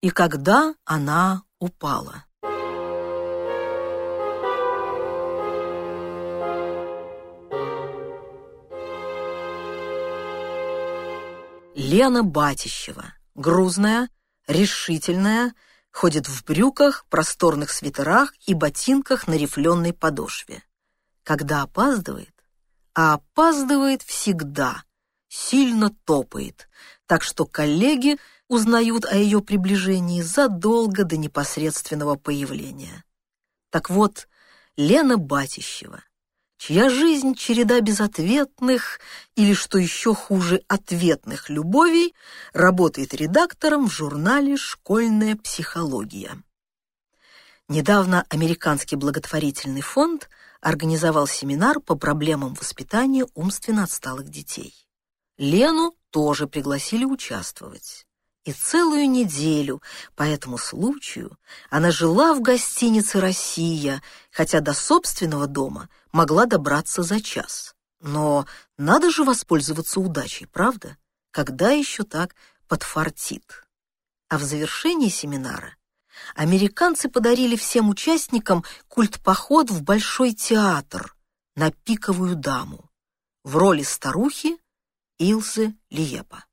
и когда она упала. Лена Батищева, грузная, решительная, ходит в брюках, просторных свитерах и ботинках на рифленой подошве. Когда опаздывает, а опаздывает всегда, сильно топает, так что коллеги узнают о ее приближении задолго до непосредственного появления. Так вот, Лена Батищева, чья жизнь череда безответных или, что еще хуже, ответных любовей, работает редактором в журнале «Школьная психология». Недавно Американский благотворительный фонд организовал семинар по проблемам воспитания умственно отсталых детей. Лену тоже пригласили участвовать. И целую неделю по этому случаю она жила в гостинице «Россия», хотя до собственного дома могла добраться за час. Но надо же воспользоваться удачей, правда? Когда еще так подфартит? А в завершении семинара американцы подарили всем участникам культ-поход в Большой театр на пиковую даму в роли старухи Илзы Лиепа.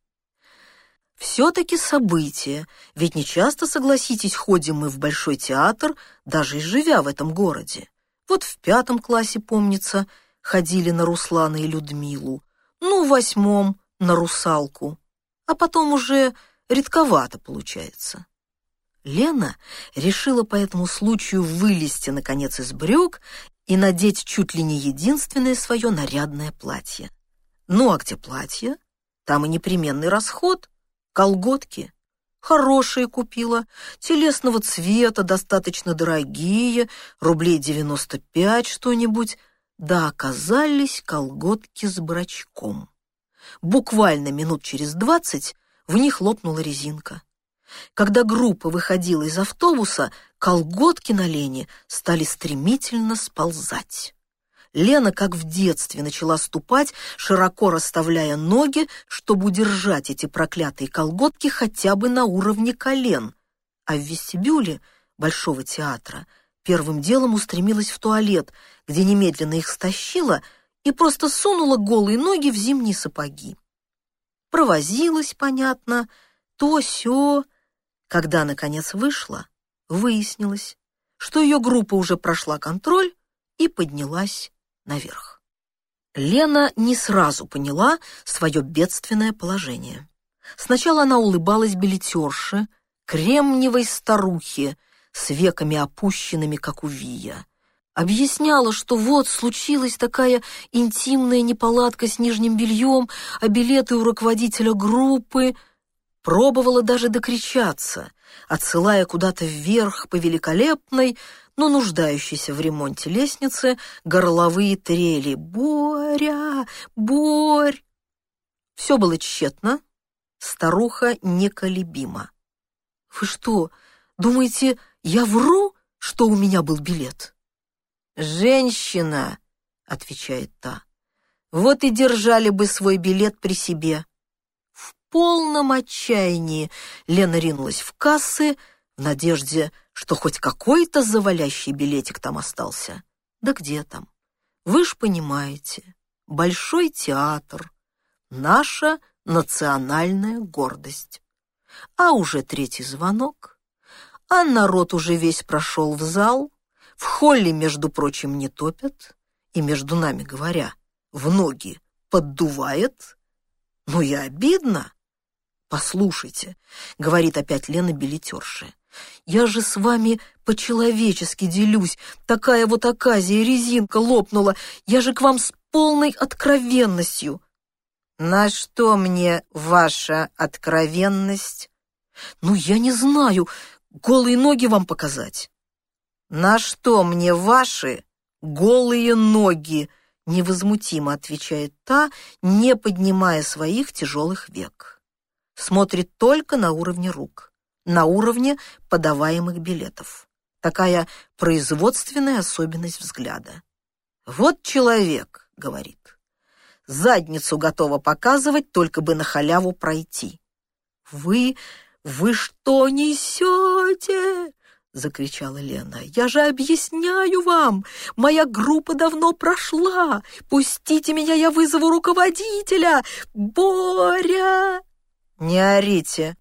Все-таки событие, ведь не часто, согласитесь, ходим мы в Большой театр, даже и живя в этом городе. Вот в пятом классе, помнится, ходили на Руслана и Людмилу, ну, в восьмом — на Русалку, а потом уже редковато получается. Лена решила по этому случаю вылезти, наконец, из брюк и надеть чуть ли не единственное свое нарядное платье. Ну, а где платье? Там и непременный расход — Колготки хорошие купила, телесного цвета, достаточно дорогие, рублей девяносто пять что-нибудь, да оказались колготки с брачком. Буквально минут через двадцать в них лопнула резинка. Когда группа выходила из автобуса, колготки на Лене стали стремительно сползать. Лена, как в детстве, начала ступать, широко расставляя ноги, чтобы удержать эти проклятые колготки хотя бы на уровне колен. А в вестибюле Большого театра первым делом устремилась в туалет, где немедленно их стащила и просто сунула голые ноги в зимние сапоги. Провозилась, понятно, то-сё. Когда, наконец, вышла, выяснилось, что ее группа уже прошла контроль и поднялась наверх. Лена не сразу поняла свое бедственное положение. Сначала она улыбалась билетерше, кремниевой старухе, с веками опущенными, как у Вия. Объясняла, что вот случилась такая интимная неполадка с нижним бельем, а билеты у руководителя группы. Пробовала даже докричаться, отсылая куда-то вверх по великолепной, но нуждающейся в ремонте лестницы горловые трели «Боря! Борь!». Все было тщетно, старуха неколебима. «Вы что, думаете, я вру, что у меня был билет?» «Женщина!» — отвечает та. «Вот и держали бы свой билет при себе». В полном отчаянии Лена ринулась в кассы в надежде, что хоть какой-то завалящий билетик там остался. Да где там? Вы ж понимаете, Большой театр — наша национальная гордость. А уже третий звонок, а народ уже весь прошел в зал, в холле, между прочим, не топят, и, между нами говоря, в ноги поддувает. Ну и обидно. «Послушайте», — говорит опять Лена билетерша, я же с вами по-человечески делюсь. Такая вот оказия, резинка лопнула. Я же к вам с полной откровенностью. На что мне ваша откровенность? Ну, я не знаю. Голые ноги вам показать. На что мне ваши голые ноги? Невозмутимо отвечает та, не поднимая своих тяжелых век. Смотрит только на уровне рук на уровне подаваемых билетов. Такая производственная особенность взгляда. «Вот человек», — говорит, — «задницу готова показывать, только бы на халяву пройти». «Вы... «Вы что несете?» — закричала Лена. «Я же объясняю вам! Моя группа давно прошла! Пустите меня, я вызову руководителя! Боря!» «Не орите!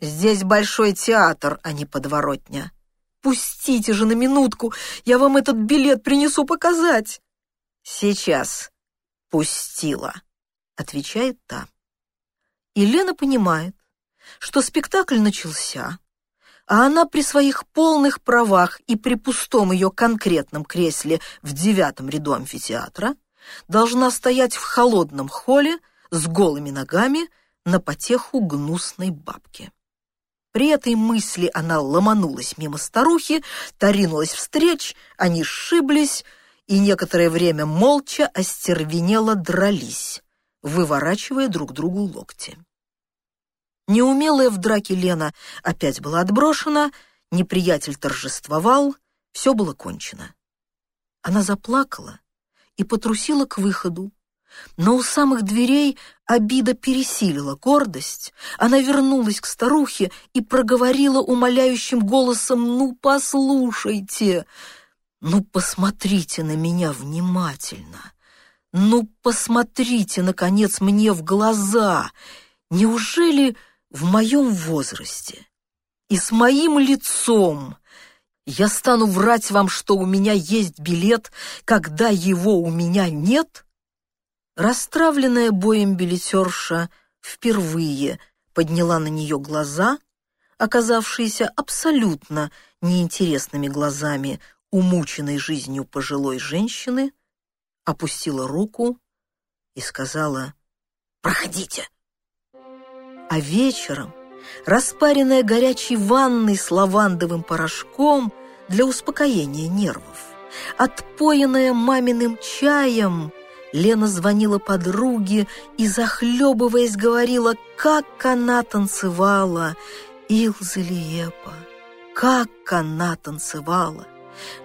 Здесь большой театр, а не подворотня! Пустите же на минутку, я вам этот билет принесу показать!» «Сейчас пустила», — отвечает та. И понимает, что спектакль начался, а она при своих полных правах и при пустом ее конкретном кресле в девятом ряду амфитеатра должна стоять в холодном холле с голыми ногами на потеху гнусной бабки. При этой мысли она ломанулась мимо старухи, таринулась встреч, они сшиблись и некоторое время молча остервенело дрались, выворачивая друг другу локти. Неумелая в драке Лена опять была отброшена, неприятель торжествовал, все было кончено. Она заплакала и потрусила к выходу, но у самых дверей обида пересилила гордость. Она вернулась к старухе и проговорила умоляющим голосом «Ну, послушайте, ну, посмотрите на меня внимательно, ну, посмотрите, наконец, мне в глаза. Неужели в моем возрасте и с моим лицом я стану врать вам, что у меня есть билет, когда его у меня нет? Растравленная боем билетерша впервые подняла на нее глаза, оказавшиеся абсолютно неинтересными глазами умученной жизнью пожилой женщины, опустила руку и сказала «Проходите». А вечером, распаренная горячей ванной с лавандовым порошком для успокоения нервов, отпоенная маминым чаем, Лена звонила подруге и, захлебываясь, говорила, как она танцевала, Илза Лиепа, как она танцевала.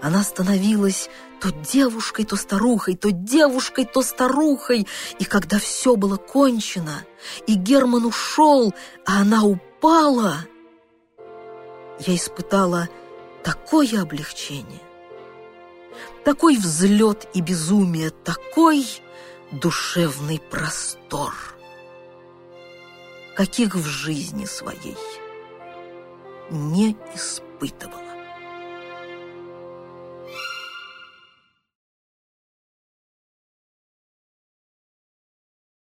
Она становилась то девушкой, то старухой, то девушкой, то старухой. И когда все было кончено, и Герман ушел, а она упала, я испытала такое облегчение, такой взлет и безумие, такой душевный простор, каких в жизни своей не испытывал.